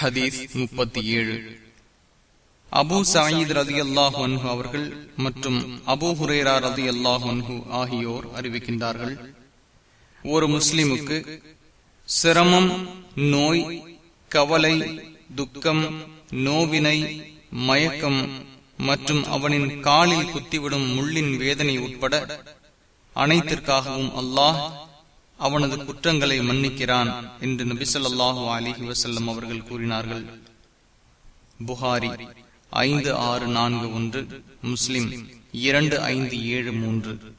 ஹதீஸ் முப்பத்தி ஏழு அபு சாயித் ரதி அல்லாஹு அவர்கள் மற்றும் அபு ஹுரேரா ரதி அல்லாஹு ஆகியோர் அறிவிக்கின்றார்கள். ஒரு முஸ்லிமுக்கு சிரமம் நோய் கவலை துக்கம் நோவினை மயக்கம் மற்றும் அவனின் காலில் குத்திவிடும் முள்ளின் வேதனை உட்பட அனைத்திற்காகவும் அல்லாஹ் அவனது குற்றங்களை மன்னிக்கிறான் என்று நபிசல்லாஹு அலிஹி வசல்லம் அவர்கள் கூறினார்கள். புகாரி ஐந்து ஆறு நான்கு ஒன்று முஸ்லிம் இரண்டு ஐந்து ஏழு மூன்று.